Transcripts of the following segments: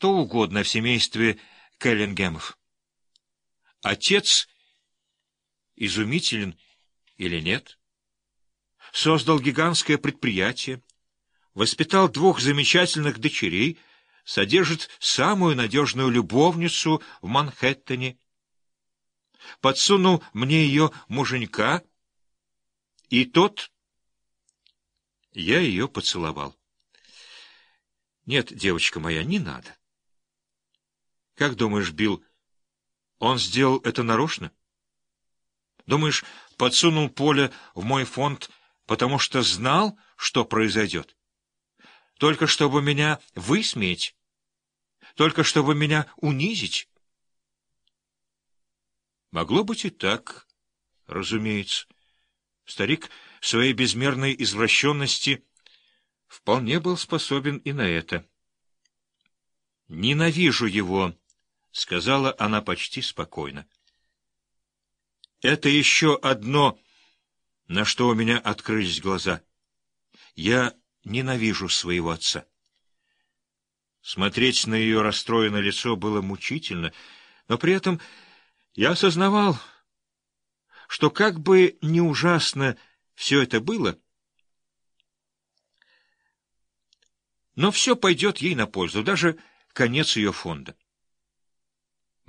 что угодно в семействе Келлингемов. Отец изумителен или нет? Создал гигантское предприятие, воспитал двух замечательных дочерей, содержит самую надежную любовницу в Манхэттене, подсунул мне ее муженька, и тот... Я ее поцеловал. Нет, девочка моя, не надо. Как думаешь, Билл, он сделал это нарочно? Думаешь, подсунул поле в мой фонд, потому что знал, что произойдет? Только чтобы меня высмеять? Только чтобы меня унизить? Могло быть и так, разумеется. Старик своей безмерной извращенности вполне был способен и на это. «Ненавижу его», — сказала она почти спокойно. «Это еще одно, на что у меня открылись глаза. Я ненавижу своего отца». Смотреть на ее расстроенное лицо было мучительно, но при этом я осознавал, что как бы ни ужасно все это было, но все пойдет ей на пользу, даже конец ее фонда.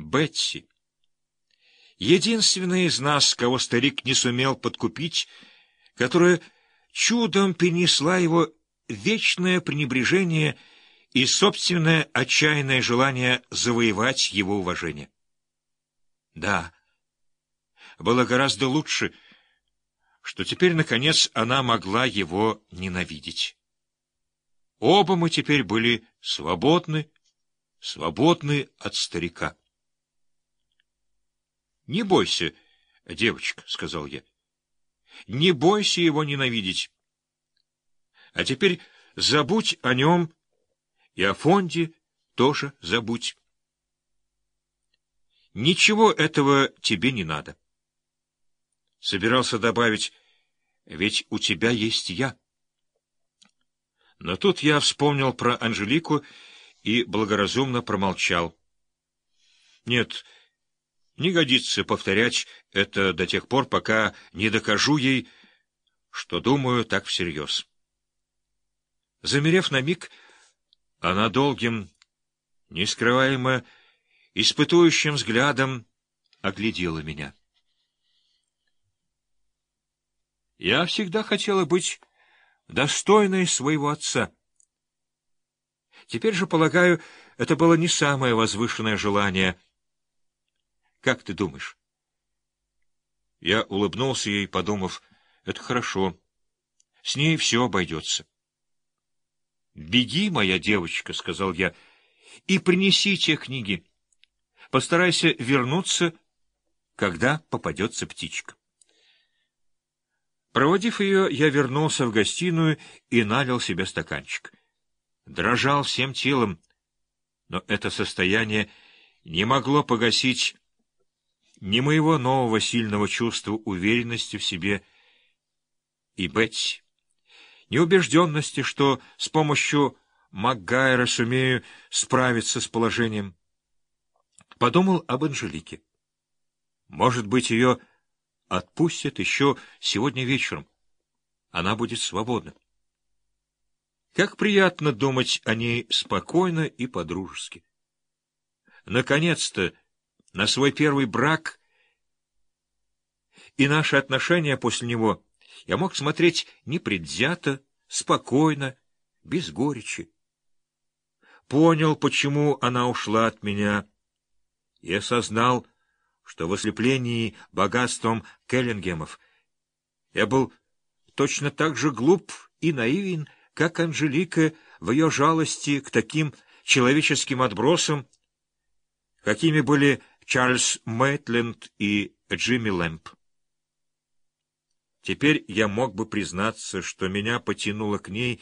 Бетси, единственная из нас, кого старик не сумел подкупить, которая чудом перенесла его вечное пренебрежение и собственное отчаянное желание завоевать его уважение. Да, было гораздо лучше, что теперь, наконец, она могла его ненавидеть. Оба мы теперь были свободны, свободны от старика. — Не бойся, девочка, — сказал я. — Не бойся его ненавидеть. А теперь забудь о нем и о фонде тоже забудь. Ничего этого тебе не надо. Собирался добавить, ведь у тебя есть я. Но тут я вспомнил про Анжелику и благоразумно промолчал. Нет, не годится повторять это до тех пор, пока не докажу ей, что думаю так всерьез. Замерев на миг, она долгим, нескрываемо испытующим взглядом оглядела меня. Я всегда хотела быть достойной своего отца. Теперь же, полагаю, это было не самое возвышенное желание. Как ты думаешь? Я улыбнулся ей, подумав, это хорошо. С ней все обойдется. «Беги, моя девочка», — сказал я, — «и принеси те книги». Постарайся вернуться, когда попадется птичка. Проводив ее, я вернулся в гостиную и налил себе стаканчик. Дрожал всем телом, но это состояние не могло погасить ни моего нового сильного чувства уверенности в себе и Бетси, ни убежденности, что с помощью Макгайра сумею справиться с положением. Подумал об Анжелике. Может быть, ее отпустят еще сегодня вечером. Она будет свободна. Как приятно думать о ней спокойно и по-дружески. Наконец-то, на свой первый брак и наши отношения после него я мог смотреть непредвзято, спокойно, без горечи. Понял, почему она ушла от меня, и осознал, что в ослеплении богатством Келлингемов я был точно так же глуп и наивен, как Анжелика в ее жалости к таким человеческим отбросам, какими были Чарльз Мейтленд и Джимми Лэмп. Теперь я мог бы признаться, что меня потянуло к ней,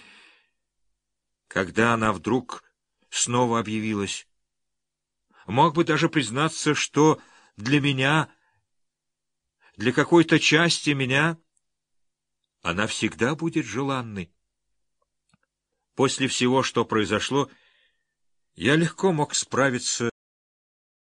когда она вдруг снова объявилась. Мог бы даже признаться, что для меня, для какой-то части меня, она всегда будет желанной. После всего, что произошло, Я легко мог справиться